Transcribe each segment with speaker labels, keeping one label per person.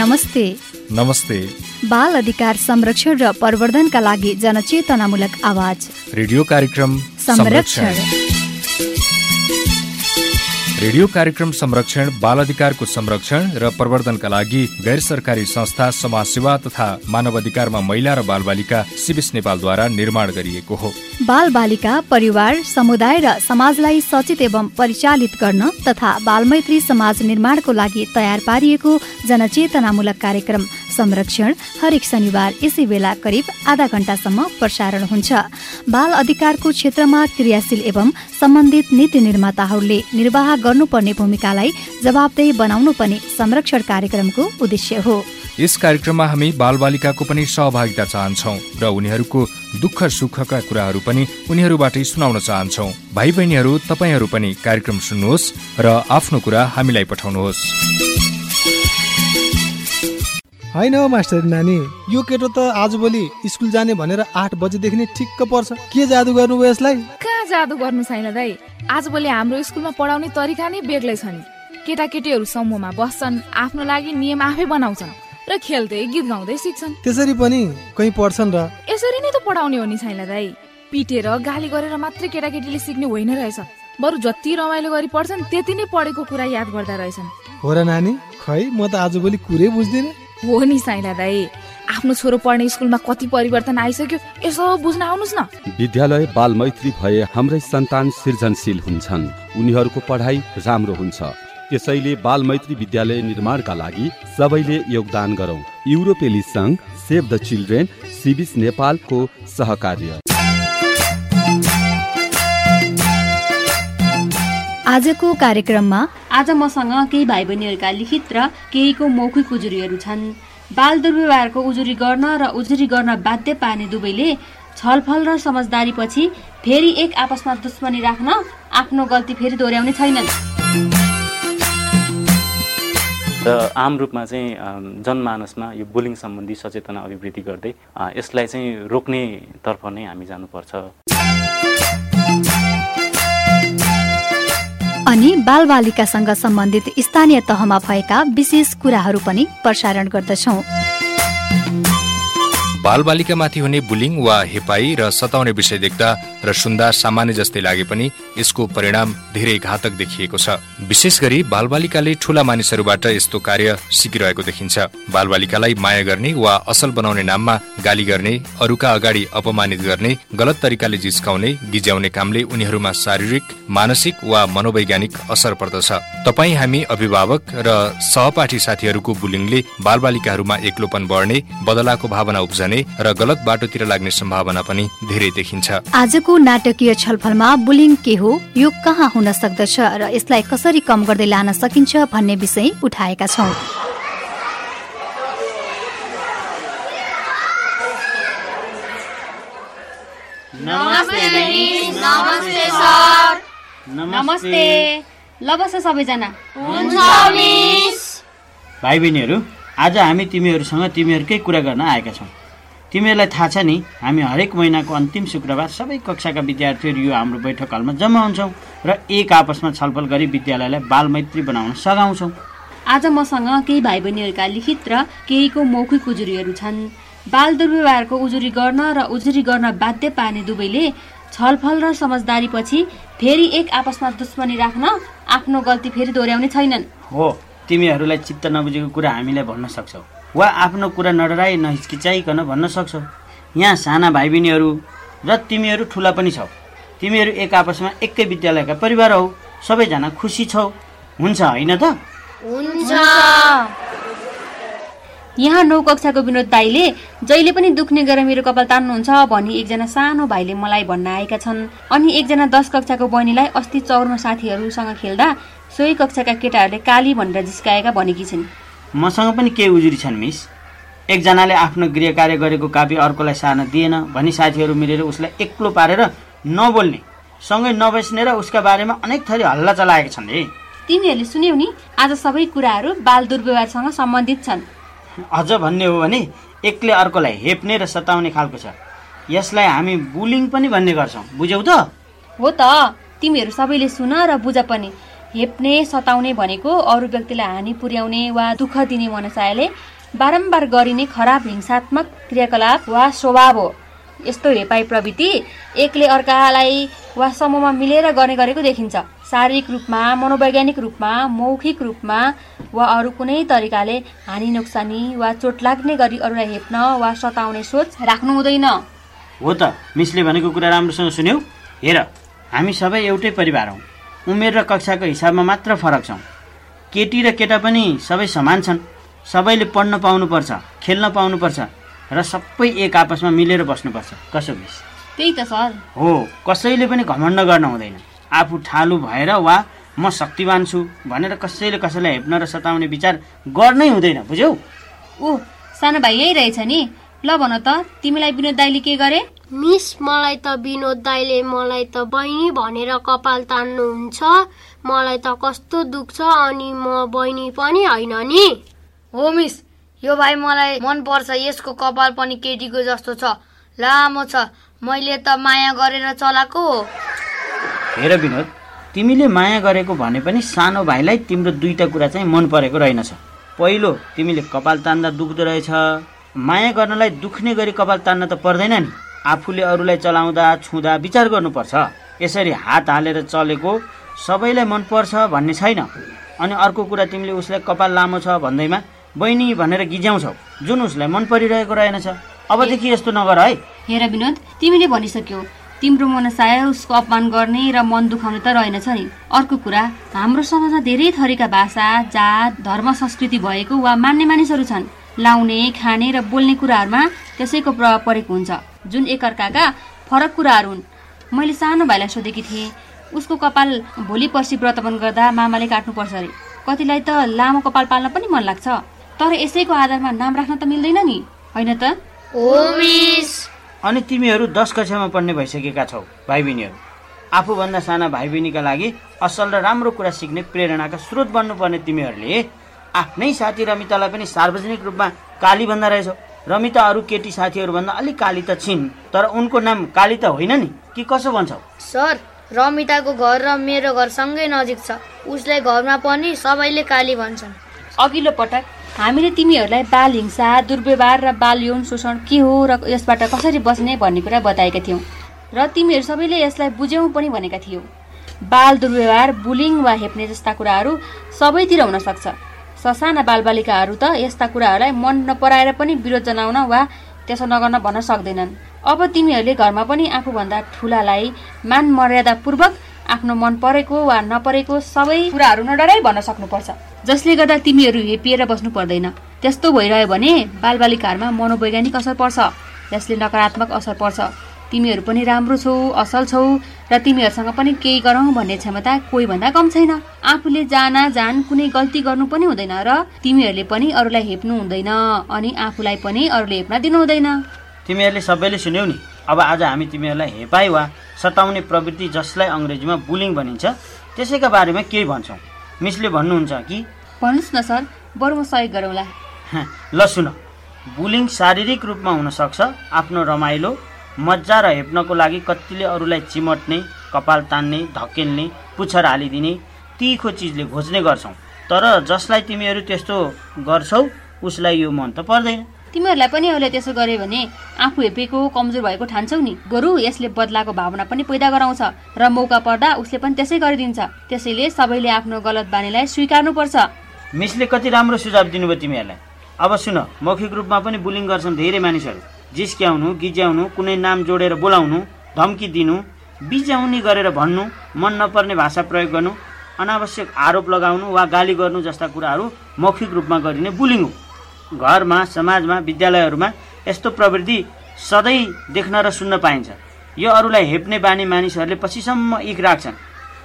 Speaker 1: नमस्ते।
Speaker 2: नमस्ते।
Speaker 1: बाल अधिकार संरक्षण र प्रवर्धनका लागि जनचेतनामूलक आवाज।
Speaker 2: रेडियो कार्यक्रम
Speaker 1: संरक्षण।
Speaker 2: रेडियो कार्यक्रम संरक्षण बाल अधिकारको संरक्षण र प्रवर्धनका लागि गैर सरकारी संस्था समाज सेवा तथा मानव अधिकारमा महिला र बालबालिका सिबिस नेपालद्वारा निर्माण गरिएको हो।
Speaker 1: बाल बालिका परिवार समुदाय र समाजलाई सचेत एवं परिचालित गर्न तथा बालमैत्री समाज निर्माणको लागि तयार पारिएको जनचेतनामूलक कार्यक्रम संरक्षण हरेक शनिबार यसै बेला करिब आधा घण्टासम्म प्रसारण हुन्छ। बाल अधिकारको क्षेत्रमा क्रियाशील एवं सम्बन्धित नीति निर्माताहरूले निर्वाह गर्नुपर्ने भूमिकालाई जवाबदेही बनाउनु पनि संरक्षण कार्यक्रमको उद्देश्य हो।
Speaker 2: यस कार्यक्रममा हामी बालबालिकाको पनि सहभागिता चाहन्छौ र उनीहरूको दुःख सुखका कुराहरू पनि उनीहरूबाटै सुनाउन चाहन्छौ। भाइ बहिनीहरू तपाईँहरू पनि कार्यक्रम सुन्नुहोस् र आफ्नो कुरा हामीलाई पठाउनुहोस्।
Speaker 3: होइन हौ मास्टर नानी यो केटो त आजभोलि स्कुल जाने भनेर आठ बजेदेखि नै ठिक्क पर्छ। के जादु गर्नुभयो यसलाई?
Speaker 4: कहाँ जादु गर्नु छैन दाइ। आजभोलि हाम्रो स्कुलमा पढाउने तरिका नै बेग्लै छ नि। केटाकेटीहरू समूहमा बस्छन् आफ्नो लागि नियम आफै बनाउँछन् र खेल्दै गीत गाउँदै सिक्छन्।
Speaker 3: त्यसरी पनि कहीँ पढ्छन् र?
Speaker 4: यसरी नै त पढाउने हो नि छैन दाइ। पिटेर गाली गरेर मात्रै केटाकेटीले सिक्ने होइन रहेछ। बरु जति रमाइलो गरी पढ्छन् त्यति नै पढेको कुरा याद गर्दा रहेछन्।
Speaker 3: हो र नानी खै म त आजभोलि कुरै बुझ्दिनँ।
Speaker 4: हो नि साइला दाई आफ्नो छोरो पढ्ने स्कुलमा कति परिवर्तन आइसक्यो यसो बुझ्न आउनुहोस् न।
Speaker 5: विद्यालय बाल मैत्री भए हाम्रै सन्तान सृजनशील हुन्छन्। उनीहरूको पढाइ राम्रो हुन्छ। त्यसैले बाल मैत्री विद्यालय निर्माणका लागि सबैले योगदान गरौँ। युरोपेली सङ्घ सेभ द चिल्ड्रेन सिबिस नेपालको सहकार्य।
Speaker 1: आजको कार्यक्रममा
Speaker 6: आज मसँग केही भाइ बहिनीहरूका लिखित र केहीको मौखिक उजुरीहरू छन्। बाल दुर्व्यवहारको उजुरी गर्न र उजुरी गर्न बाध्य पार्ने दुवैले छलफल र समझदारी पछि फेरि एक आपसमा दुश्मनी राख्न आफ्नो गल्ती फेरि दोहोऱ्याउने छैनन्।
Speaker 7: र आम रूपमा चाहिँ जनमानसमा यो बुलिङ सम्बन्धी सचेतना अभिवृद्धि गर्दै यसलाई चाहिँ रोक्नेतर्फ नै हामी जानुपर्छ।
Speaker 1: अनि बालबालिकासँग सम्बन्धित स्थानीय तहमा भएका विशेष कुराहरू पनि प्रसारण गर्दछौँ।
Speaker 2: बालबालिकामाथि हुने बुलिङ वा हेपाई र सताउने विषय देख्दा र सुन्दा सामान्य जस्तै लागे पनि यसको परिणाम धेरै घातक देखिएको छ। विशेष गरी बालबालिकाले ठूला मानिसहरूबाट यस्तो कार्य सिकिरहेको देखिन्छ। बालबालिकालाई माया गर्ने वा असल बनाउने नाममा गाली गर्ने अरूका अगाडि अपमानित गर्ने गलत तरिकाले जिस्काउने गिज्याउने कामले उनीहरूमा शारीरिक मानसिक वा मनोवैज्ञानिक असर पर्दछ। तपाईँ हामी अभिभावक र सहपाठी साथीहरूको बुलिङले बालबालिकाहरूमा एक्लोपन बढ्ने बदलाको भावना उब्जने र गलत बाटोतिर लाग्ने सम्भावना पनि धेरै देखिन्छ।
Speaker 1: आजको नाटकीय छलफलमा बुलिङ के हो यो कहाँ हुन सक्दछ र यसलाई कसरी कम गर्दै लान सकिन्छ भन्ने विषय उठाएका छौँ।
Speaker 6: नमस्ते ल बस सबैजना।
Speaker 8: भाइ बहिनीहरू आज हामी तिमीहरूसँग तिमीहरूकै कुरा गर्न आएका छौँ। तिमीहरूलाई थाहा छ नि हामी हरेक महिनाको अन्तिम शुक्रबार सबै कक्षाका विद्यार्थीहरू यो हाम्रो बैठक हलमा जम्मा हुन्छौँ र एक आपसमा छलफल गरी विद्यालयलाई बालमैत्री बनाउन सघाउँछौँ।
Speaker 6: आज मसँग केही भाइ बहिनीहरूका लिखित र केहीको मौखिक उजुरीहरू छन्। बाल दुर्व्यवहारको उजुरी गर्न र उजुरी गर्न बाध्य पार्ने दुवैले छलफल र समझदारी पछि फेरि एक आपसमा दुश्मनी राख्न आफ्नो गल्ती फेरि दोहोऱ्याउने छैनन्।
Speaker 8: हो तिमीहरूलाई चित्त नबुझेको कुरा हामीलाई भन्न सक्छौ। वा आफ्नो कुरा नडराई नहिचकिचाइकन भन्न सक्छौ। यहाँ साना भाइ बहिनीहरू र तिमीहरू ठुला पनि छौ। तिमीहरू एक आपसमा एकै विद्यालयका परिवार हौ। सबैजना खुसी छौ। हुन्छ होइन त?
Speaker 6: यहाँ नौ कक्षाको विनोद दाईले जहिले पनि दुख्ने गरेर मेरो कपाल तान्नुहुन्छ भनी एकजना सानो भाइले मलाई भन्न आएका छन्। अनि एकजना दस कक्षाको बहिनीलाई अस्ति चौरमा साथीहरूसँग खेल्दा सोही कक्षाका केटाहरूले काली भनेर जिस्काएका भनेकी छिन्।
Speaker 8: मसँग पनि केही उजुरी छन् मिस। एकजनाले आफ्नो गृह कार्य गरेको कापी अर्कोलाई सार्न दिएन भनी साथीहरू मिलेर उसलाई एक्लो पारेर नबोल्ने सँगै नबस्ने र उसका बारेमा अनेक थरी हल्ला चलाएका छन् रे
Speaker 6: तिमीहरूले सुन्यौ नि आज सबै कुराहरू बाल दुर्व्यवहारसँग सम्बन्धित छन्।
Speaker 8: अझ भन्ने हो भने एकले अर्कोलाई हेप्ने र सताउने खालको छ। यसलाई हामी बुलिङ पनि भन्ने गर्छौँ बुझ्यौ त?
Speaker 6: हो त तिमीहरू सबैले सुन र बुझ पनि। हेप्ने सताउने भनेको अरू व्यक्तिलाई हानि पुर्याउने वा दुःख दिने मनसायले बारम्बार गरिने खराब हिंसात्मक क्रियाकलाप वा स्वभाव हो। यस्तो हेपाई प्रवृत्ति एकले अर्कालाई वा समूहमा मिलेर गर्ने गरेको देखिन्छ। शारीरिक रूपमा मनोवैज्ञानिक रूपमा मौखिक रूपमा वा अरू कुनै तरिकाले हानि नोक्सानी वा चोट लाग्ने गरी अरूलाई हेप्न वा सताउने सोच राख्नु हुँदैन।
Speaker 8: हो त मिसले भनेको कुरा राम्रोसँग सुन्यौ। हेर हामी सबै एउटै परिवार हौँ। उमेर र कक्षाको हिसाबमा मात्र फरक छौँ। केटी र केटा पनि सबै समान छन्। सबैले पढ्न पाउनुपर्छ खेल्न पाउनुपर्छ र सबै एक आपसमा मिलेर बस्नुपर्छ। कसो मिस
Speaker 6: त्यही त सर।
Speaker 8: हो कसैले पनि घमण्ड गर्न हुँदैन। आफू ठालु भएर वा म शक्तिवान छु भनेर कसैले कसैलाई हेप्न र सताउने विचार गर्नै हुँदैन बुझ्यौ?
Speaker 6: ऊ सानो भाइ यही रहेछ नि। ल भन त तिमीलाई विनोद दाइले के गरे?
Speaker 9: मिस मलाई त विनोद दाईले मलाई त बहिनी भनेर कपाल तान्नुहुन्छ। मलाई त कस्तो दुख्छ अनि म बहिनी पनि होइन नि।
Speaker 10: हो मिस यो भाइ मलाई मनपर्छ यसको कपाल पनि केटीको जस्तो छ। लामो छ मैले त माया गरेर चलाएको हो।
Speaker 8: हेर विनोद तिमीले माया गरेको भने पनि सानो भाइलाई तिम्रो दुईटा कुरा चाहिँ मन परेको रहेनछ। पहिलो तिमीले कपाल तान्दा दुख्दो रहेछ। माया गर्नलाई दुख्ने गरी कपाल तान्न त पर्दैन नि। आफूले अरूलाई चलाउँदा छुँदा विचार गर्नुपर्छ। यसरी हात हालेर चलेको सबैलाई मनपर्छ भन्ने छैन। अनि अर्को कुरा तिमीले उसलाई कपाल लामो छ भन्दैमा बहिनी भनेर गिज्याउँछौ। जुन उसलाई मन परिरहेको रहेनछ। अबदेखि यस्तो नगर है।
Speaker 6: हेर विनोद तिमीले भनिसक्यौ। तिम्रो मनसाय उसको अपमान गर्ने र मन दुखाउने त रहेनछ नि। अर्को कुरा हाम्रो समाजमा धेरै थरीका भाषा जात धर्म संस्कृति भएको वा मान्ने मानिसहरू छन्। लाउने खाने र बोल्ने कुराहरूमा त्यसैको प्रभाव परेको हुन्छ। जुन एकअर्काका फरक कुराहरू हुन्। मैले सानो भाइलाई सोधेकी थिएँ उसको कपाल भोलि पर्सि व्रतबन गर्दा मामाले काट्नुपर्छ अरे। कतिलाई त लामो कपाल पाल्न पनि मन लाग्छ। तर यसैको आधारमा नाम राख्न त मिल्दैन नि। होइन त?
Speaker 10: हो मिस।
Speaker 8: अनि तिमीहरू दस कक्षामा पढ्ने भइसकेका छौ भाइ बहिनीहरू आफूभन्दा साना भाइ बहिनीका लागि असल र राम्रो कुरा सिक्ने प्रेरणाका स्रोत बन्नुपर्ने तिमीहरूले आफ्नै साथी रमितालाई पनि सार्वजनिक रूपमा काली भन्दा रहेछौ। रमिता अरू केटी साथीहरूभन्दा अलिक काली त छिन् तर उनको नाम काली त होइन नि? कि कसो भन्छौ?
Speaker 10: सर रमिताको घर र मेरो घर सँगै नजिक छ। उसलाई घरमा पनि सबैले काली भन्छन्।
Speaker 6: अघिल्लो पटक हामीले तिमीहरूलाई बाल हिंसा दुर्व्यवहार र बाल यौन शोषण के हो र यसबाट कसरी बच्ने भन्ने कुरा बताएका थियौँ। र तिमीहरू सबैले यसलाई बुझ्यौँ पनि भनेका थियौ। बाल दुर्व्यवहार बुलिङ वा हेप्ने जस्ता कुराहरू सबैतिर हुन सक्छ। ससाना बालबालिकाहरू त यस्ता कुराहरूलाई मन नपराएर पनि विरोध जनाउन वा त्यसो नगर्न भन्न सक्दैनन्। अब तिमीहरूले घरमा पनि आफूभन्दा ठुलालाई मान मर्यादापूर्वक आफ्नो मन परेको वा नपरेको सबै कुराहरू नडराई भन्न सक्नुपर्छ। जसले गर्दा तिमीहरू हेपिएर बस्नु पर्दैन। त्यस्तो भइरह्यो भने बालबालिकाहरूमा मनोवैज्ञानिक असर पर्छ। यसले नकारात्मक असर पर्छ। तिमीहरू पनि राम्रो छौ असल छौ र तिमीहरूसँग पनि केही गरौँ भन्ने क्षमता कोही भन्दा कम छैन। आफूले जाना जान कुनै गल्ती गर्नु पनि हुँदैन र तिमीहरूले पनि अरूलाई हेप्नु हुँदैन अनि आफूलाई पनि अरूले हेप्न दिनु हुँदैन।
Speaker 8: तिमीहरूले सबैले सुन्यौ नि अब आज हामी तिमीहरूलाई हेपाई वा सताउने प्रवृत्ति जसलाई अङ्ग्रेजीमा बुलिङ भनिन्छ त्यसैका बारेमा केही भन्छौँ। मिसले भन्नुहुन्छ कि?
Speaker 6: भन्नुहोस् न सर बरु म सहयोग गरौँला।
Speaker 8: ल सुन बुलिङ शारीरिक रूपमा हुनसक्छ आफ्नो रमाइलो मजा र हेप्नको लागि कतिले अरूलाई चिमट्ने कपाल तान्ने धकेल्ने पुच्छर हालिदिने तिखो चिजले घोज्ने गर्छौ। तर जसलाई तिमीहरू त्यस्तो गर्छौ उसलाई यो मन त पर्दैन।
Speaker 6: तिमीहरूलाई पनि अहिले त्यसो गऱ्यो भने आफू हेपेको कमजोर भएको ठान्छौ नि। बरु यसले बदलाको भावना पनि पैदा गराउँछ र मौका पर्दा उसले पनि त्यसै गरिदिन्छ। त्यसैले सबैले आफ्नो गलत बानीलाई स्वीकार्नुपर्छ।
Speaker 8: मिसले कति राम्रो सुझाव दिनुभयो तिमीहरूलाई। अब सुन मौखिक रूपमा पनि बुलिङ गर्छन् धेरै मानिसहरू। जिस्क्याउनु गिज्याउनु कुनै नाम जोडेर बोलाउनु धम्की दिनु बिज्याउनी गरेर भन्नु मन नपर्ने भाषा प्रयोग गर्नु अनावश्यक आरोप लगाउनु वा गाली गर्नु जस्ता कुराहरू मौखिक रूपमा गरिने बुलिङ हो। घरमा समाजमा विद्यालयहरूमा यस्तो प्रवृत्ति सधैँ देख्न र सुन्न पाइन्छ। यो अरूलाई हेप्ने बानी मानिसहरूले पछिसम्म इख राख्छन्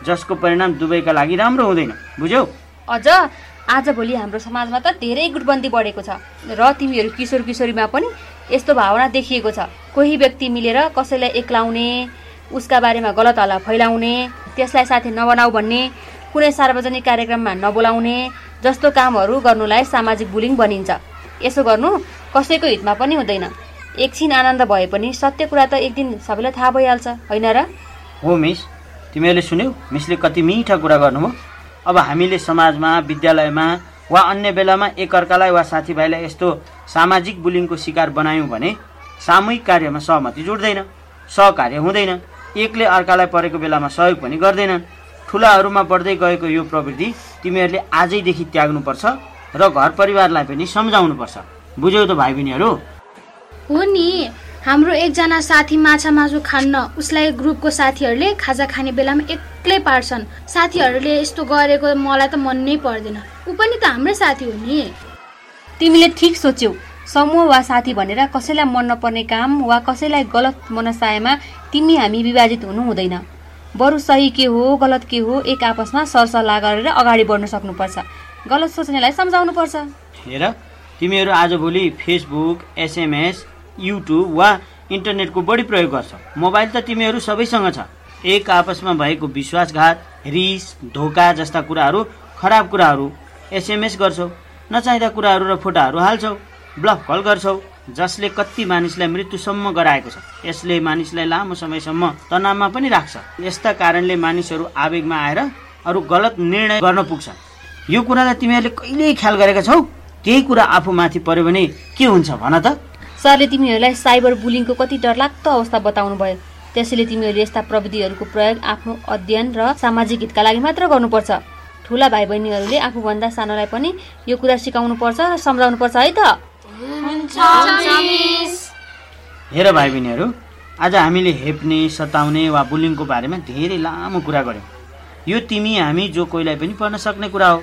Speaker 8: जसको परिणाम दुवैका लागि राम्रो हुँदैन। बुझ्यौ?
Speaker 6: अझ आजभोलि हाम्रो समाजमा त धेरै गुटबन्दी बढेको छ र तिमीहरू किशोर किशोरीमा पनि यस्तो भावना देखिएको छ। कोही व्यक्ति मिलेर कसैलाई एक्लाउने उसका बारेमा गलत हल्ला फैलाउने त्यसलाई साथी नबनाऊ भन्ने कुनै सार्वजनिक कार्यक्रममा नबोलाउने जस्तो कामहरू गर्नुलाई सामाजिक बुलिङ भनिन्छ। यसो गर्नु कसैको हितमा पनि हुँदैन। एकछिन आनन्द भए पनि सत्य कुरा त एक दिन सबैलाई थाहा भइहाल्छ होइन र?
Speaker 8: हो मिस। तिमीहरूले सुन्यौ मिसले कति मिठा कुरा गर्नुभयो। अब हामीले समाजमा विद्यालयमा वा अन्य बेलामा एकअर्कालाई वा साथीभाइलाई यस्तो सामाजिक बुलिङको शिकार बनायौँ भने सामूहिक कार्यमा सहमति जुट्दैन सहकार्य हुँदैन। एकले अर्कालाई परेको बेलामा सहयोग पनि गर्दैनन् ठुलाहरूमा बढ्दै गएको यो प्रवृत्ति तिमीहरूले आजैदेखि त्याग्नुपर्छ र घर परिवारलाई पनि सम्झाउनुपर्छ। बुझ्यौ त भाइ बहिनीहरू
Speaker 11: हो नि। हाम्रो एकजना साथी माछा मासु खान्न उसलाई ग्रुपको साथीहरूले खाजा खाने बेलामा एक्लै पार्छन्। साथीहरूले यस्तो गरेको मलाई त मन नै पर्दैन। ऊ पनि त हाम्रै साथी हो नि।
Speaker 6: तिमीले ठिक सोच्यौ। समूह वा साथी भनेर कसैलाई मन नपर्ने काम वा कसैलाई गलत मनसायमा तिमी हामी विभाजित हुनु हुँदैन। बरु सही के हो गलत के हो एक आपसमा सरसल्लाह गरेर अगाडि बढ्न सक्नुपर्छ। गलत सोच्नेलाई सम्झाउनुपर्छ।
Speaker 8: हेर तिमीहरू आजभोलि फेसबुक एसएमएस युट्युब वा इन्टरनेटको बढी प्रयोग गर्छौ। मोबाइल त तिमीहरू सबैसँग छ। एक आपसमा भएको विश्वासघात रिस धोका जस्ता कुराहरू खराब कुराहरू एसएमएस गर्छौ। नचाहिँदा कुराहरू र फोटाहरू हाल्छौ ब्लक कल गर्छौ जसले कति मानिसलाई मृत्युसम्म गराएको छ। यसले मानिसलाई लामो समयसम्म तनावमा पनि राख्छ। यस्ता कारणले मानिसहरू आवेगमा आएर अरू गलत निर्णय गर्न पुग्छन्। यो कुरालाई तिमीहरूले कहिल्यै ख्याल गरेका छौ? त्यही कुरा आफूमाथि पर्यो भने के हुन्छ भन त?
Speaker 6: सरले तिमीहरूलाई साइबर बुलिङको कति डरलाग्दो अवस्था बताउनु भयो त्यसैले तिमीहरूले यस्ता प्रविधिहरूको प्रयोग आफ्नो अध्ययन र सामाजिक हितका लागि मात्र गर्नुपर्छ। ठुला भाइ बहिनीहरूले आफूभन्दा सानोलाई पनि यो कुरा सिकाउनु पर्छ र सम्झाउनु पर्छ है त
Speaker 8: हेर भाइ बहिनीहरू आज हामीले हेप्ने सताउने वा बुलिङको बारेमा धेरै लामो कुरा गऱ्यौँ। यो तिमी हामी जो कोहीलाई पनि पढ्न सक्ने कुरा हो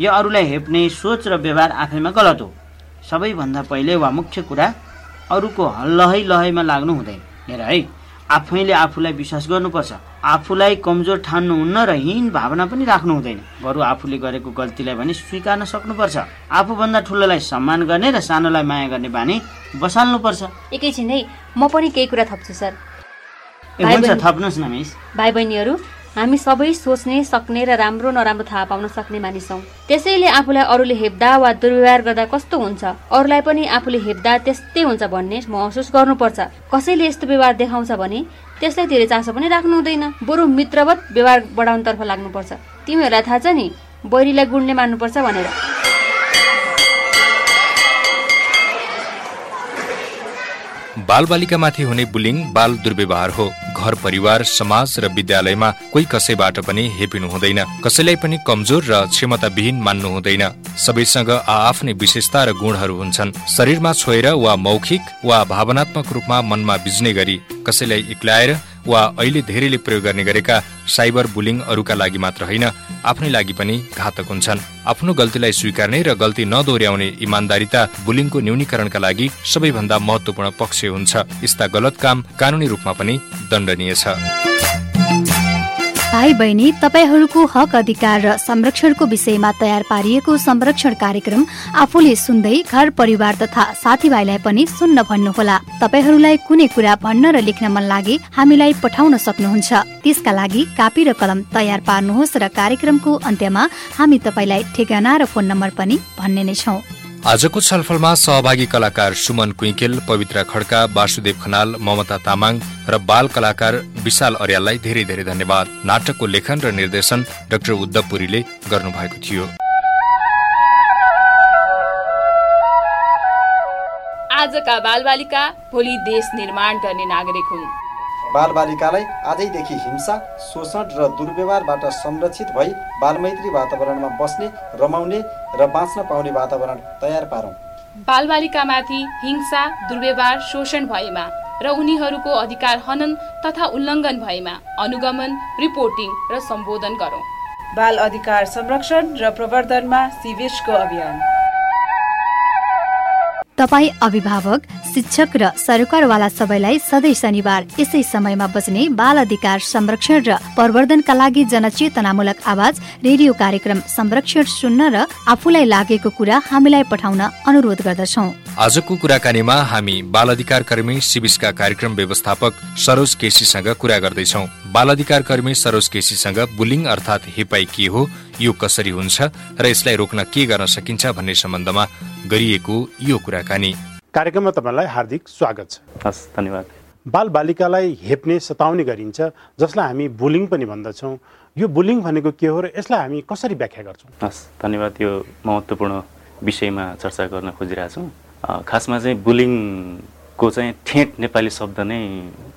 Speaker 8: यो अरूलाई हेप्ने सोच र व्यवहार आफैमा गलत हो। सबैभन्दा पहिले वा मुख्य कुरा अरूको लहै लहैमा लाग्नु हुँदैन हेर है। आफैले आफूलाई विश्वास गर्नुपर्छ। आफूलाई कमजोर ठान्नुहुन्न र हीन भावना पनि राख्नु हुँदैन। बरु आफूले गरेको गल्तीलाई भने स्वीकार्न सक्नुपर्छ। आफूभन्दा ठुलोलाई सम्मान गर्ने र सानोलाई माया गर्ने बानी बसाल्नुपर्छ।
Speaker 6: एकैछिन है म पनि केही कुरा थप्छु सर।
Speaker 8: हुन्छ थप्नुहोस् न मिस।
Speaker 6: भाइ बहिनीहरू हामी सबै सोच्ने सक्ने र राम्रो नराम्रो थाहा पाउन सक्ने मानिस। हौ त्यसैले आफूलाई अरूले हेप्दा वा दुर्व्यवहार गर्दा कस्तो हुन्छ? अरूलाई पनि आफूले हेप्दा त्यस्तै हुन्छ भन्ने महसुस गर्नुपर्छ। कसैले यस्तो व्यवहार देखाउँछ भने त्यसलाई धेरै चासो पनि राख्नु हुँदैन। बरु मित्रवत व्यवहार बढाउनुतर्फ लाग्नुपर्छ। तिमीहरूलाई थाहा छ नि बैरीलाई गुणले मान्नुपर्छ भनेर।
Speaker 2: बालबालिकामाथि हुने बुलिङ बाल दुर्व्यवहार हो। घर परिवार समाज र विद्यालयमा कोही कसैबाट पनि हेपिनु हुँदैन। कसैलाई पनि कमजोर र क्षमताविहीन मान्नु हुँदैन। सबैसँग आआफ्नै विशेषता र गुणहरू हुन्छन्। शरीरमा छोएर वा मौखिक वा भावनात्मक रूपमा मनमा बिज्ने गरी कसैलाई इक्लाएर वा अहिले धेरैले प्रयोग गर्ने गरेका साइबर बुलिङ अरूका लागि मात्र होइन आफ्नै लागि पनि घातक हुन्छन्। आफ्नो गल्तीलाई स्वीकार्ने र गल्ती नदोहोऱ्याउने इमान्दारिता बुलिङको न्यूनीकरणका लागि सबैभन्दा महत्वपूर्ण पक्ष हुन्छ। यस्ता गलत काम कानूनी रूपमा पनि दण्डनीय छ।
Speaker 1: भाइ बहिनी तपाईँहरूको हक अधिकार र संरक्षणको विषयमा तयार पारिएको संरक्षण कार्यक्रम आफूले सुन्दै घर परिवार तथा साथीभाइलाई पनि सुन्न भन्नुहोला। तपाईँहरूलाई कुनै कुरा भन्न र लेख्न मन लागे हामीलाई पठाउन सक्नुहुन्छ। त्यसका लागि कापी र कलम तयार पार्नुहोस् र कार्यक्रमको अन्त्यमा हामी तपाईँलाई ठेगाना र फोन नम्बर पनि भन्ने नै छौँ।
Speaker 2: आजको छलफलमा सहभागी कलाकार सुमन कुइकेल पवित्र खड्का वासुदेव खनाल ममता तामाङ र बाल कलाकार विशाल अर्याललाई धेरै धेरै धन्यवाद। नाटकको लेखन र निर्देशन डाक्टर उद्धव पुरीले गर्नुभएको थियो।
Speaker 4: आजका बालबालिका भोलि देश निर्माण गर्ने नागरिक हुन्।
Speaker 12: बालबालिकालाई आजैदेखि हिंसा शोषण र दुर्व्यवहारबाट संरक्षित भई बालमैत्री वातावरणमा बस्ने रमाउने र बाँच्न पाउने वातावरण तयार पारौँ।
Speaker 4: बालबालिकामाथि हिंसा दुर्व्यवहार शोषण भएमा र उनीहरूको अधिकार हनन तथा उल्लङ्घन भएमा अनुगमन रिपोर्टिङ र सम्बोधन गरौँ।
Speaker 13: बाल अधिकार संरक्षण र प्रवर्धनमा सिवेशको अभियान।
Speaker 1: तपाईँ अभिभावक शिक्षक र सरकारवाला सबैलाई सधैँ शनिबार यसै समयमा बज्ने बाल अधिकार संरक्षण र प्रवर्धनका लागि जनचेतनामूलक आवाज रेडियो कार्यक्रम संरक्षण सुन्न र आफूलाई लागेको कुरा हामीलाई पठाउन अनुरोध गर्दछौ।
Speaker 2: आजको कुराकानीमा हामी बाल अधिकार कर्मी सिबिसका कार्यक्रम व्यवस्थापक सरोज केसीसँग कुरा गर्दैछौ। बाल अधिकार कर्मी सरोज केसीसँग बुलिङ अर्थात् हेपाई के हो यो कसरी हुन्छ र यसलाई रोक्न के गर्न सकिन्छ भन्ने सम्बन्धमा गरिएको यो कुराकानी।
Speaker 14: कार्यक्रममा तपाईँलाई हार्दिक स्वागत छ।
Speaker 7: हस् धन्यवाद।
Speaker 14: बालबालिकालाई हेप्ने सताउने गरिन्छ जसलाई हामी बुलिङ पनि भन्दछौँ। यो बुलिङ भनेको के हो र यसलाई हामी कसरी व्याख्या गर्छौँ?
Speaker 7: हस् धन्यवाद। यो महत्त्वपूर्ण विषयमा चर्चा गर्न खोजिरहेको छौँ खासमा चाहिँ बुलिङको चाहिँ ठेट नेपाली शब्द नै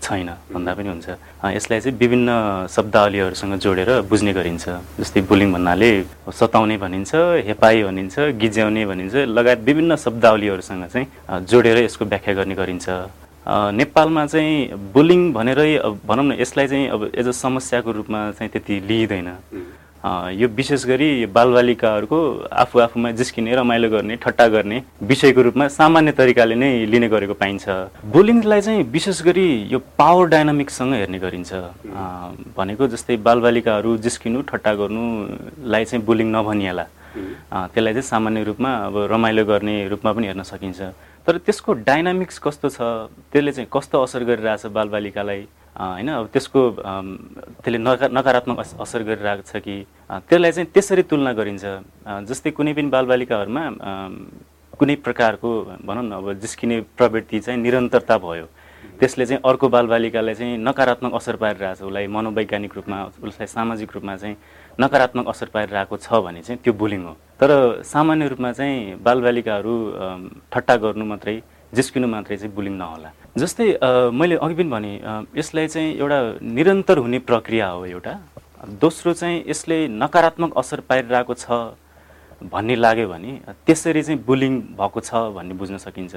Speaker 7: छैन भन्दा पनि हुन्छ। यसलाई चाहिँ विभिन्न शब्दावलीहरूसँग जोडेर बुझ्ने गरिन्छ। जस्तै बुलिङ भन्नाले सताउने भनिन्छ हेपाई भनिन्छ गिज्याउने भनिन्छ लगायत विभिन्न शब्दावलीहरूसँग चाहिँ जोडेर यसको व्याख्या गर्ने गरिन्छ। नेपालमा चाहिँ बुलिङ भनेरै भनौँ न यसलाई चाहिँ अब एज अ समस्याको रूपमा चाहिँ त्यति लिइँदैन। यो विशेष गरी बालबालिकाहरूको आफू आफूमा जिस्किने रमाइलो गर्ने ठट्टा गर्ने विषयको रूपमा सामान्य तरिकाले नै लिने गरेको पाइन्छ। बुलिङलाई चाहिँ विशेष गरी यो पावर डाइनामिक्ससँग हेर्ने गरिन्छ। भनेको जस्तै बालबालिकाहरू जिस्किनु ठट्टा गर्नुलाई चाहिँ बुलिङ नभनिएला। त्यसलाई चाहिँ सामान्य रूपमा अब रमाइलो गर्ने रूपमा पनि हेर्न सकिन्छ। तर त्यसको डाइनामिक्स कस्तो छ त्यसले चाहिँ कस्तो असर गरिरहेछ बालबालिकालाई? होइन अब त्यसको त्यसले नका नकारात्मक असर गरिरहेको छ कि त्यसलाई चाहिँ त्यसरी तुलना गरिन्छ। जस्तै कुनै पनि बालबालिकाहरूमा कुनै प्रकारको भनौँ न अब जिस्किने प्रवृत्ति चाहिँ निरन्तरता भयो। त्यसले चाहिँ अर्को बालबालिकालाई चाहिँ नकारात्मक असर पारिरहेछ उसलाई मनोवैज्ञानिक रूपमा उसलाई सामाजिक रूपमा चाहिँ नकारात्मक असर पारिरहेको छ भने चाहिँ त्यो बुलिङ हो। तर सामान्य रूपमा चाहिँ बालबालिकाहरू ठट्टा गर्नु मात्रै जिस्किनु मात्रै चाहिँ बुलिङ नहोला। जस्तै मैले अघि पनि भने यसलाई चाहिँ एउटा निरन्तर हुने प्रक्रिया हो एउटा। दोस्रो चाहिँ यसले नकारात्मक असर पारिरहेको छ भन्ने लाग्यो भने त्यसरी चाहिँ बुलिङ भएको छ भन्ने बुझ्न सकिन्छ।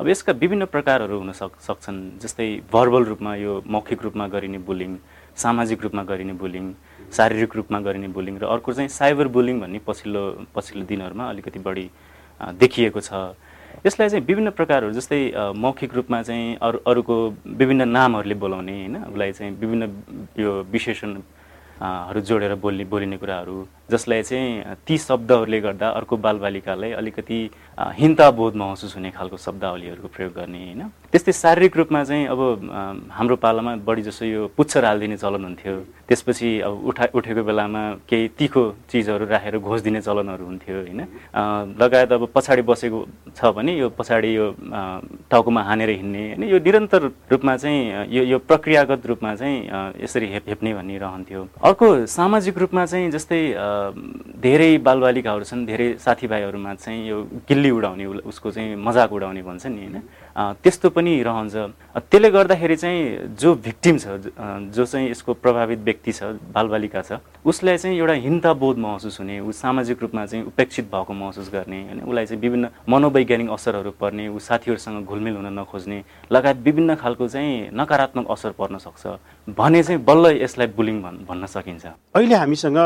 Speaker 7: अब यसका विभिन्न प्रकारहरू हुन सक् सक्छन् जस्तै भर्बल रूपमा यो मौखिक रूपमा गरिने बुलिङ सामाजिक रूपमा गरिने बुलिङ शारीरिक रूपमा गरिने बुलिङ र अर्को चाहिँ साइबर बुलिङ भन्ने पछिल्लो पछिल्लो दिनहरूमा अलिकति बढी देखिएको छ। यसलाई चाहिँ विभिन्न प्रकारहरू जस्तै मौखिक रूपमा चाहिँ अरू अरूको विभिन्न नामहरूले बोलाउने होइन? उसलाई चाहिँ विभिन्न यो विशेषण हरू जोडेर बोल्ने बोलिने कुराहरू जसलाई चाहिँ ती शब्दहरूले गर्दा अर्को बालबालिकालाई अलिकति हिन्ताबोध महसुस हुने खालको शब्दावलीहरूको प्रयोग गर्ने होइन? त्यस्तै शारीरिक रूपमा चाहिँ अब हाम्रो पालामा बढी जसो यो पुच्छर हालिदिने चलन हुन्थ्यो त्यसपछि अब उठा उठेको बेलामा केही तिखो चिजहरू राखेर घोष दिने चलनहरू हुन्थ्यो होइन? लगायत अब पछाडि बसेको छ भने यो पछाडि यो टाउकोमा हानेर हिँड्ने होइन? यो निरन्तर रूपमा चाहिँ यो यो प्रक्रियागत रूपमा चाहिँ यसरी हेप हेप्ने भन्ने रहन्थ्यो। अर्को सामाजिक रूपमा चाहिँ जस्तै धेरै बालबालिकाहरू छन् धेरै साथीभाइहरूमा चाहिँ यो गिल्ली उडाउने उसको चाहिँ मजाक उडाउने भन्छ नि होइन? त्यस्तो पनि रहन्छ। त्यसले गर्दाखेरि चाहिँ जो भिक्टिम छ जो चाहिँ यसको प्रभावित व्यक्ति छ बालबालिका छ उसलाई चाहिँ एउटा हिन्ताबोध महसुस हुने ऊ सामाजिक रूपमा चाहिँ उपेक्षित भएको महसुस गर्ने होइन उसलाई चाहिँ विभिन्न मनोवैज्ञानिक असरहरू पर्ने ऊ साथीहरूसँग घुलमिल हुन नखोज्ने लगायत विभिन्न खालको चाहिँ नकारात्मक असर पर्न सक्छ भने चाहिँ बल्ल यसलाई बुलिङ भन् भन्न सकिन्छ।
Speaker 14: अहिले हामीसँग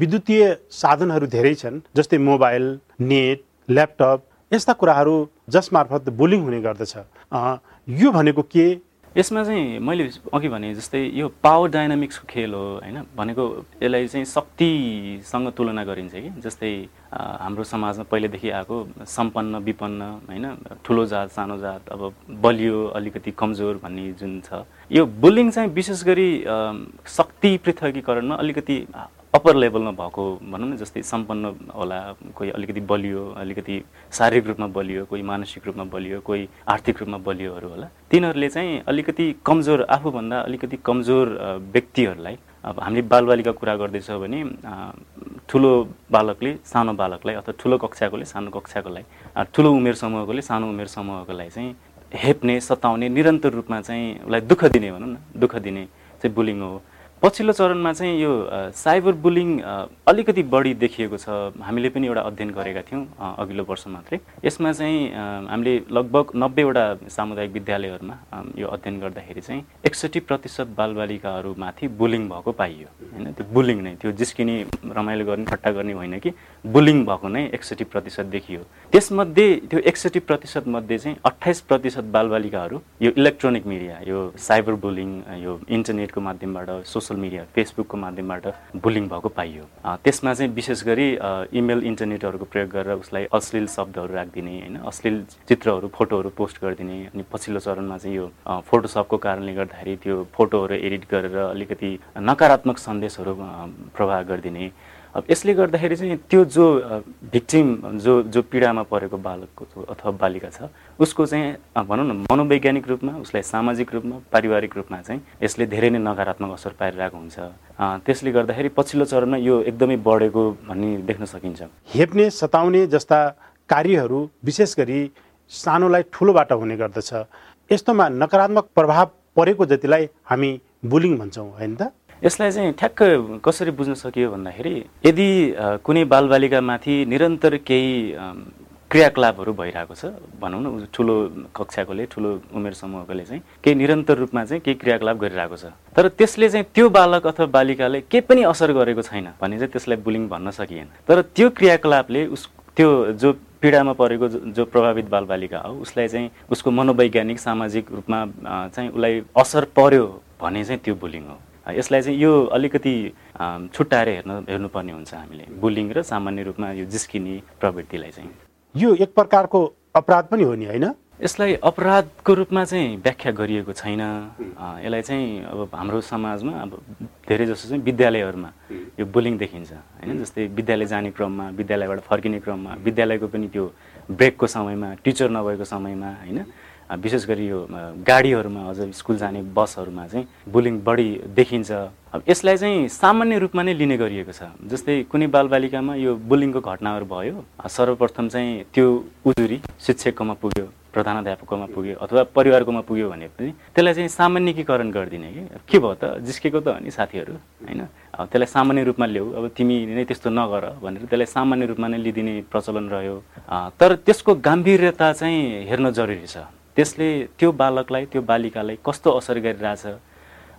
Speaker 14: विद्युतीय साधनहरू धेरै छन् जस्तै मोबाइल नेट ल्यापटप यस्ता कुराहरू जसमार्फत बुलिङ हुने गर्दछ। यो भनेको के?
Speaker 7: यसमा चाहिँ मैले अघि भने जस्तै यो पावर डाइनामिक्सको खेल हो होइन? भनेको यसलाई चाहिँ शक्तिसँग तुलना गरिन्छ कि? जस्तै हाम्रो समाजमा पहिलेदेखि आएको सम्पन्न विपन्न होइन? ठुलो जात सानो जात अब बलियो अलिकति कमजोर भन्ने जुन छ। यो बुलिङ चाहिँ विशेष गरी शक्ति पृथकीकरणमा अलिकति अप्पर लेभलमा भएको भनौँ न जस्तै सम्पन्न होला कोही अलिकति बलियो अलिकति शारीरिक रूपमा बलियो कोही मानसिक रूपमा बलियो कोही आर्थिक रूपमा बलियोहरू होला। तिनीहरूले चाहिँ अलिकति कमजोर आफूभन्दा अलिकति कमजोर व्यक्तिहरूलाई अब हामीले बालबालिका कुरा गर्दैछौँ भने ठुलो बालकले सानो बालकलाई अथवा ठुलो कक्षाकोले सानो कक्षाकोलाई ठुलो उमेर समूहकोले सानो उमेर समूहकोलाई चाहिँ हेप्ने सताउने निरन्तर रूपमा चाहिँ उसलाई दुःख दिने भनौँ न दुःख दिने चाहिँ बुलिङ हो। पछिल्लो चरणमा चाहिँ यो साइबर बुलिङ अलिकति बढी देखिएको छ। हामीले पनि एउटा अध्ययन गरेका थियौँ अघिल्लो वर्ष मात्रै। यसमा चाहिँ हामीले लगभग नब्बेवटा सामुदायिक विद्यालयहरूमा यो अध्ययन गर्दाखेरि चाहिँ एकसठी प्रतिशत बालबालिकाहरूमाथि बुलिङ भएको पाइयो। होइन त्यो बुलिङ नै त्यो जिस्किने रमाइलो गर्ने ठट्टा गर्ने होइन कि बुलिङ भएको नै एकसठी प्रतिशत देखियो। त्यसमध्ये त्यो एकसठी प्रतिशत मध्ये चाहिँ अठाइस प्रतिशत बालबालिकाहरू यो इलेक्ट्रोनिक मिडिया यो साइबर बुलिङ यो इन्टरनेटको माध्यमबाट सोसल सोसल मिडिया फेसबुकको माध्यमबाट बुलिङ भएको पाइयो। त्यसमा चाहिँ विशेष गरी इमेल इन्टरनेटहरूको प्रयोग गरेर उसलाई अश्लील शब्दहरू राखिदिने होइन? अश्लील चित्रहरू फोटोहरू पोस्ट गरिदिने अनि पछिल्लो चरणमा चाहिँ यो फोटोसपको कारणले गर्दाखेरि त्यो फोटोहरू एडिट गरेर अलिकति नकारात्मक सन्देशहरू प्रवाह गरिदिने अब यसले गर्दाखेरि चाहिँ त्यो जो भिक्टिम जो जो पीडामा परेको बालकको अथवा बालिका छ उसको चाहिँ भनौँ न मनोवैज्ञानिक रूपमा उसलाई सामाजिक रूपमा पारिवारिक रूपमा चाहिँ यसले धेरै नै नकारात्मक असर पारिरहेको हुन्छ। त्यसले गर्दाखेरि पछिल्लो चरणमा यो एकदमै बढेको भन्ने देख्न सकिन्छ।
Speaker 14: हेप्ने सताउने जस्ता कार्यहरू विशेष गरी सानोलाई ठुलोबाट हुने गर्दछ। यस्तोमा नकारात्मक प्रभाव परेको जतिलाई हामी बुलिङ भन्छौँ होइन त?
Speaker 7: यसलाई चाहिँ ठ्याक्क कसरी बुझ्न सकियो भन्दाखेरि यदि कुनै बालबालिकामाथि निरन्तर केही क्रियाकलापहरू भइरहेको छ भनौँ न ठुलो कक्षाकोले ठुलो उमेर समूहकोले चाहिँ केही निरन्तर रूपमा चाहिँ केही क्रियाकलाप गरिरहेको छ। तर त्यसले चाहिँ त्यो बालक अथवा बालिकाले केही पनि असर गरेको छैन भने चाहिँ त्यसलाई बुलिङ भन्न सकिएन। तर त्यो क्रियाकलापले उस त्यो जो पीडामा परेको जो प्रभावित बालबालिका हो उसलाई चाहिँ उसको मनोवैज्ञानिक सामाजिक रूपमा चाहिँ उसलाई असर पर्यो भने चाहिँ त्यो बुलिङ हो। यसलाई चाहिँ यो अलिकति छुट्याएर हेर्न हेर्नुपर्ने हुन्छ हामीले। बुलिङ र सामान्य रूपमा यो जिस्किने प्रवृत्तिलाई चाहिँ।
Speaker 14: यो एक प्रकारको अपराध पनि हो नि होइन?
Speaker 7: यसलाई अपराधको रूपमा चाहिँ व्याख्या गरिएको छैन। यसलाई चाहिँ अब हाम्रो समाजमा अब धेरै जसो चाहिँ विद्यालयहरूमा यो बुलिङ देखिन्छ होइन? जस्तै विद्यालय जाने क्रममा विद्यालयबाट फर्किने क्रममा विद्यालयको पनि त्यो ब्रेकको समयमा टिचर नभएको समयमा होइन? विशेष गरी यो गाडीहरूमा अझ स्कुल जाने बसहरूमा चाहिँ बुलिङ बढी देखिन्छ। अब यसलाई चाहिँ सामान्य रूपमा नै लिने गरिएको छ। जस्तै कुनै बालबालिकामा यो बुलिङको घटनाहरू भयो सर्वप्रथम चाहिँ त्यो उजुरी शिक्षककोमा पुग्यो प्रधानाध्यापककोमा पुग्यो अथवा परिवारकोमा पुग्यो भने पनि त्यसलाई चाहिँ सामान्यकीकरण गरिदिने कि। के भयो त? जिस्केको त हो नि साथीहरू होइन? त्यसलाई सामान्य रूपमा ल्याऊ। अब तिमी नै त्यस्तो नगर भनेर त्यसलाई सामान्य रूपमा नै लिइदिने प्रचलन रह्यो। तर त्यसको गाम्भीर्यता चाहिँ हेर्न जरुरी छ। त्यसले त्यो बालकलाई त्यो बालिकालाई कस्तो असर गरिरहेछ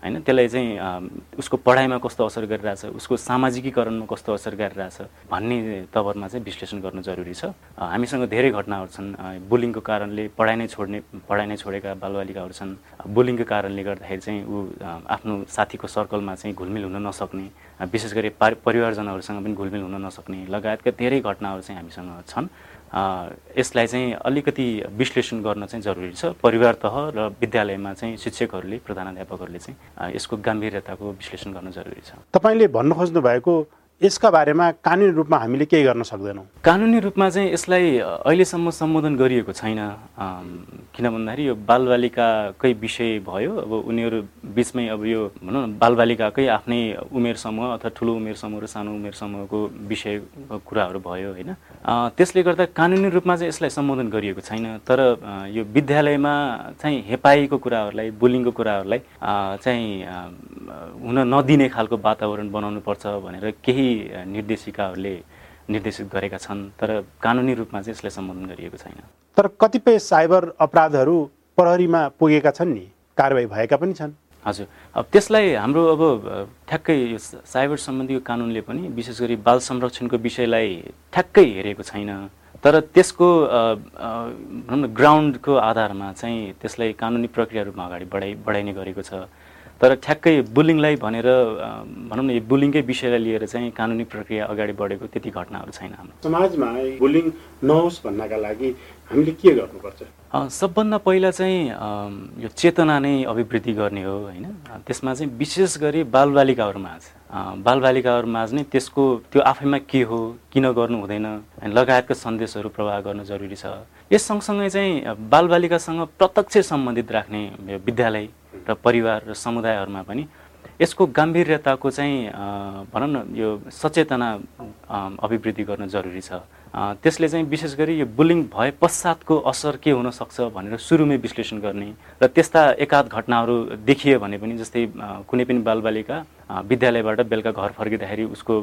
Speaker 7: होइन? त्यसलाई चाहिँ उसको पढाइमा कस्तो असर गरिरहेछ उसको सामाजिकीकरणमा कस्तो असर गरिरहेछ भन्ने तवरमा चाहिँ विश्लेषण गर्नु जरुरी छ। हामीसँग धेरै घटनाहरू छन्। बुलिङको कारणले पढाइ नै छोड्ने पढाइ नै छोडेका बालबालिकाहरू छन्। बुलिङको कारणले गर्दाखेरि चाहिँ ऊ आफ्नो साथीको सर्कलमा चाहिँ घुलमिल हुन नसक्ने विशेष गरी परिवारजनहरूसँग पनि घुलमिल हुन नसक्ने लगायतका धेरै घटनाहरू चाहिँ हामीसँग छन्। यसलाई चाहिँ अलिकति विश्लेषण गर्न चाहिँ जरुरी छ। परिवार तह र विद्यालयमा चाहिँ शिक्षकहरूले प्रधानाध्यापकहरूले चाहिँ यसको गम्भीरताको विश्लेषण गर्न जरुरी छ।
Speaker 14: तपाईँले भन्नु खोज्नु भएको यसका बारेमा कानुनी रूपमा हामीले केही गर्न सक्दैनौँ।
Speaker 7: कानुनी रूपमा चाहिँ यसलाई अहिलेसम्म सम्बोधन गरिएको छैन। किन भन्दाखेरि यो बालबालिकाकै विषय भयो। अब उनीहरू बिचमै अब यो भनौँ न बालबालिकाकै आफ्नै उमेर समूह अथवा ठुलो उमेर समूह र सानो उमेर समूहको विषयको कुराहरू भयो होइन? त्यसले गर्दा कानुनी रूपमा चाहिँ यसलाई सम्बोधन गरिएको छैन। तर यो विद्यालयमा चाहिँ हेपाईको कुराहरूलाई बुलिङको कुराहरूलाई चाहिँ हुन नदिने खालको वातावरण बनाउनुपर्छ भनेर केही निर्देशिकाहरूले निर्देशित गरेका छन् तर कानुनी रूपमा चाहिँ यसलाई सम्बोधन गरिएको छैन।
Speaker 14: तर कतिपय साइबर अपराधहरू प्रहरीमा पुगेका छन् नि कारवाही भएका पनि छन्।
Speaker 7: हजुर। अब त्यसलाई हाम्रो अब ठ्याक्कै यो साइबर सम्बन्धीको कानुनले पनि विशेष गरी बाल संरक्षणको विषयलाई ठ्याक्कै हेरेको छैन। तर त्यसको भनौँ न ग्राउन्डको आधारमा चाहिँ त्यसलाई कानुनी प्रक्रिया रूपमा अगाडि बढाइ बढाइने गरेको छ। तर ठ्याक्कै बुलिङलाई भनेर भनौँ न यो बुलिङकै विषयलाई लिएर चाहिँ कानुनी प्रक्रिया अगाडि बढेको त्यति घटनाहरू छैन हाम्रो।
Speaker 14: समाजमा बुलिङ नहोस् भन्नका लागि हामीले के गर्नुपर्छ?
Speaker 7: सबभन्दा पहिला चाहिँ यो चेतना नै अभिवृद्धि गर्ने हो होइन? त्यसमा चाहिँ विशेष गरी बालबालिकाहरूमाझ बालबालिकाहरूमाझ नै त्यसको त्यो आफैमा के हो किन गर्नु हुँदैन लगायतका सन्देशहरू प्रवाह गर्न जरुरी छ। यस सँगसँगै चाहिँ बालबालिकासँग प्रत्यक्ष सम्बन्धित राख्ने विद्यालय र परिवार र समुदायहरूमा पनि। यसको गम्भीर्यताको चाहिँ भनौँ न यो सचेतना अभिवृद्धि गर्न जरुरी छ। त्यसले चाहिँ विशेष गरी यो बुलिङ भए पश्चातको असर के हुनसक्छ भनेर सुरुमै विश्लेषण गर्ने र त्यस्ता एकाध घटनाहरू देखियो भने पनि जस्तै कुनै पनि बालबालिका विद्यालयबाट बेलुका घर फर्किँदाखेरि उसको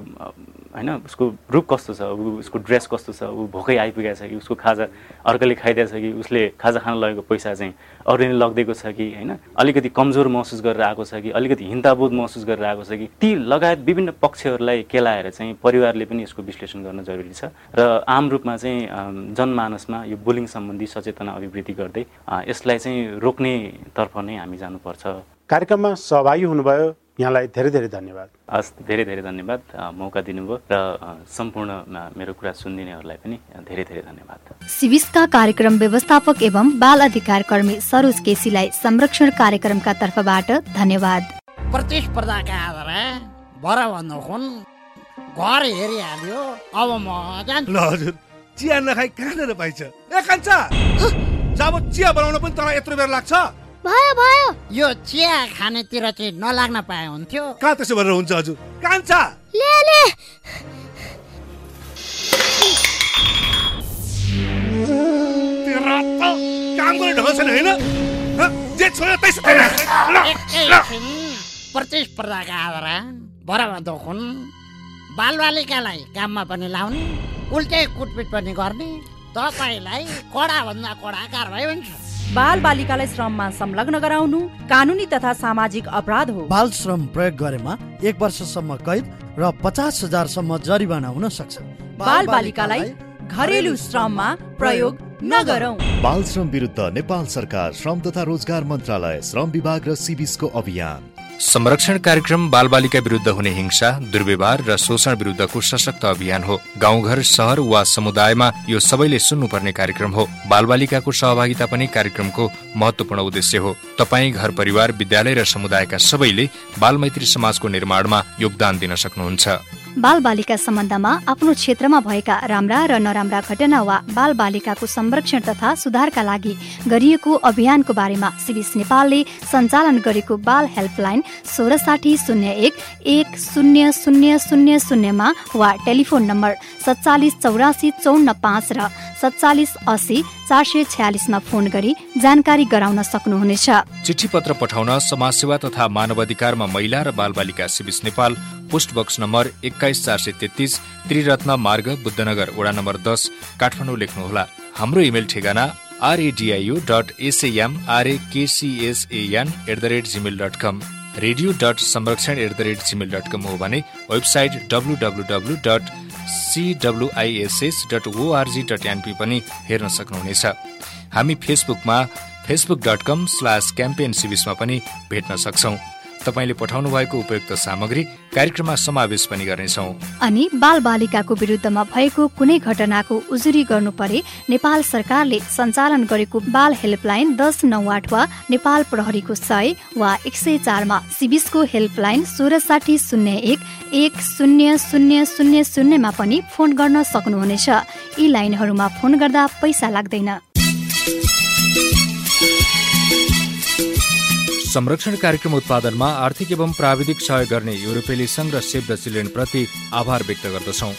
Speaker 7: होइन उसको रूप कस्तो छ उसको ड्रेस कस्तो छ ऊ भोकै आइपुगेको छ कि उसको खाजा अर्कोले खाइदिएको छ कि उसले खाजा खान लगेको पैसा चाहिँ अरूले लगिदिएको छ कि होइन अलिकति कमजोर महसुस गरेर आएको छ कि अलिकति हिंताबोध महसुस गरेर आएको छ कि ती लगायत विभिन्न पक्षहरूलाई केलाएर चाहिँ परिवारले पनि यसको विश्लेषण गर्न जरुरी छ र आम रूपमा चाहिँ जनमानसमा यो बुलिङ सम्बन्धी सचेतना अभिवृद्धि गर्दै यसलाई चाहिँ रोक्नेतर्फ नै हामी जानुपर्छ।
Speaker 14: कार्यक्रममा सहभागी हुनुभयो यहाँलाई धेरै धेरै धन्यवाद।
Speaker 7: हस् धेरै धेरै धन्यवाद मौका दिनुभयो र सम्पूर्ण मेरो कुरा सुनिदिनेहरूलाई पनि धेरै धेरै धन्यवाद।
Speaker 1: सिविसका कार्यक्रम व्यवस्थापक एवं बाल अधिकार कर्मी सरोज केसीलाई संरक्षण कार्यक्रमका तर्फबाट धन्यवाद।
Speaker 15: प्रतिस्पर्धाका आधारमा घर हेरिहाल्यो। अब म जान्छु
Speaker 16: ल हजुर। चिया नखाइ कहाँनिर पाइन्छ? ए कान्छा! जब चिया बनाउन पनि तँलाई यत्रो बेर लाग्छ?
Speaker 9: भयो भयो।
Speaker 15: यो चिया खानेतिर चाहिँ नलाग्न पाए हुन्थ्यो।
Speaker 16: कहाँ त्यसो गरेर हुन्छ हजुर? कान्छा!
Speaker 9: ले ले।
Speaker 16: तेरा त काम गर्ने ढङ्ग छैन होइन? जे छोयो त्यसो
Speaker 15: प्रतिस्पर्धाका आधारमा बराबर दोखुन। बालबालिकालाई काममा पनि लाउने उल्टै कुटपिट पनि गर्ने तपाईँलाई कडाभन्दा कडा कारवाही हुन्छ।
Speaker 17: बाल बालिकालाई श्रममा संलग्न गराउनु कानुनी तथा सामाजिक अपराध हो।
Speaker 18: बाल श्रम प्रयोग गरेमा एक वर्षसम्म कैद र पचास हजारसम्म जरिवाना हुन सक्छ।
Speaker 17: बाल बालिकालाई घरेलु श्रममा प्रयोग नगरौं।
Speaker 19: बाल श्रम विरुद्ध नेपाल सरकार श्रम तथा रोजगार मन्त्रालय श्रम विभाग र सिबिसको अभियान।
Speaker 2: संरक्षण कार्यक्रम बालबालिका विरुद्ध हुने हिंसा दुर्व्यवहार र शोषण विरुद्धको सशक्त अभियान हो। गाउँघर सहर वा समुदायमा यो सबैले सुन्नुपर्ने कार्यक्रम हो। बालबालिकाको सहभागिता पनि कार्यक्रमको महत्वपूर्ण उद्देश्य हो। तपाईँ घर परिवार विद्यालय र समुदायका सबैले बालमैत्री समाजको निर्माणमा योगदान दिन सक्नुहुन्छ।
Speaker 1: बाल बालिका सम्बन्धमा आफ्नो क्षेत्रमा भएका राम्रा र नराम्रा घटना वा बाल बालिकाको संरक्षण तथा सुधारका लागि गरिएको अभियानको बारेमा सिबिस नेपालले सञ्चालन गरेको बाल हेल्पलाइन सोह्र साठी शून्य एक एक शून्य शून्य शून्य शून्यमा वा टेलिफोन नम्बर सत्तालिस चौरासी चौन्न पाँच र सत्तालिस अस्सी चार सय छ्यालिसमा फोन गरी जानकारी गराउन सक्नुहुनेछ।
Speaker 2: चिठी पत्र पठाउन समाजसेवा तथा मानवाधिकारमा महिला र बालबालिका सिबिस नेपाल पोस्ट बक्स नम्बर एक्काइस चार सय तेत्तिस त्रिरत्न मार्ग बुद्धनगर वडा नम्बर दस काठमाडौँ लेख्नुहोला। हाम्रो इमेल ठेगाना आरएडिआइयु dot SAM at the rate Gmail dot com radio dot Sanrakshan at the rate Gmail dot com हो भने website W W W dot CWISS dot ORG dot NP पनि हेर्न सक्नुहुनेछ। हामी फेसबुकमा Facebook dot com slash campaign सिबिसमा पनि भेट्न सक्छौ। तपाईँले पठाउनु भएको उपयुक्त सामग्री कार्यक्रममा समावेश पनि गर्नेछौ।
Speaker 1: अनि बाल बालिकाको विरुद्धमा भएको कुनै घटनाको उजुरी गर्नु परे नेपाल सरकारले सञ्चालन गरेको बाल हेल्पलाइन दस नौ आठ वा नेपाल प्रहरीको सय वा एक सय चारमा सिबिसको हेल्पलाइन सोह्र साठी शून्य एक एक शून्य शून्य शून्य शून्यमा पनि फोन गर्न सक्नुहुनेछ। यी लाइनहरूमा फोन गर्दा पैसा लाग्दैन।
Speaker 2: संरक्षण कार्यक्रम उत्पादनमा आर्थिक एवं प्राविधिक सहयोग गर्ने युरोपेली संघ र सेभ द चिल्ड्रेन प्रति आभार व्यक्त गर्दछौ।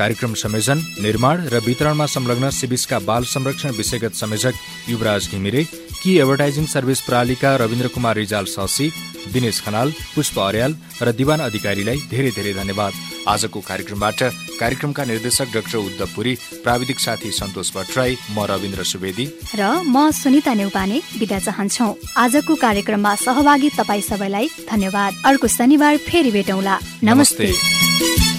Speaker 2: कार्यक्रम संयोजन निर्माण र वितरणमा संलग्न सिबिसका बाल संरक्षण विषयगत संयोजक युवराज घिमिरे की एडभर्टाइजिङ सर्भिस प्रणालीका रविन्द्र कुमार रिजाल ससी दिनेश खनाल पुष्प अर्याल र दिवान अधिकारीलाई धेरै धेरै धन्यवाद। आजको कार्यक्रमबाट कार्यक्रमका निर्देशक डाक्टर उद्धव पुरी प्राविधिक साथी सन्तोष भट्टराई म रविन्द्र सुवेदी।
Speaker 1: र म सुनिता नेउपाने बिदा चाहन्छौ। आजको कार्यक्रममा सहभागी तपाईँ सबैलाई धन्यवाद। अर्को शनिबार फेरि भेटौँला। नमस्ते, नमस्ते।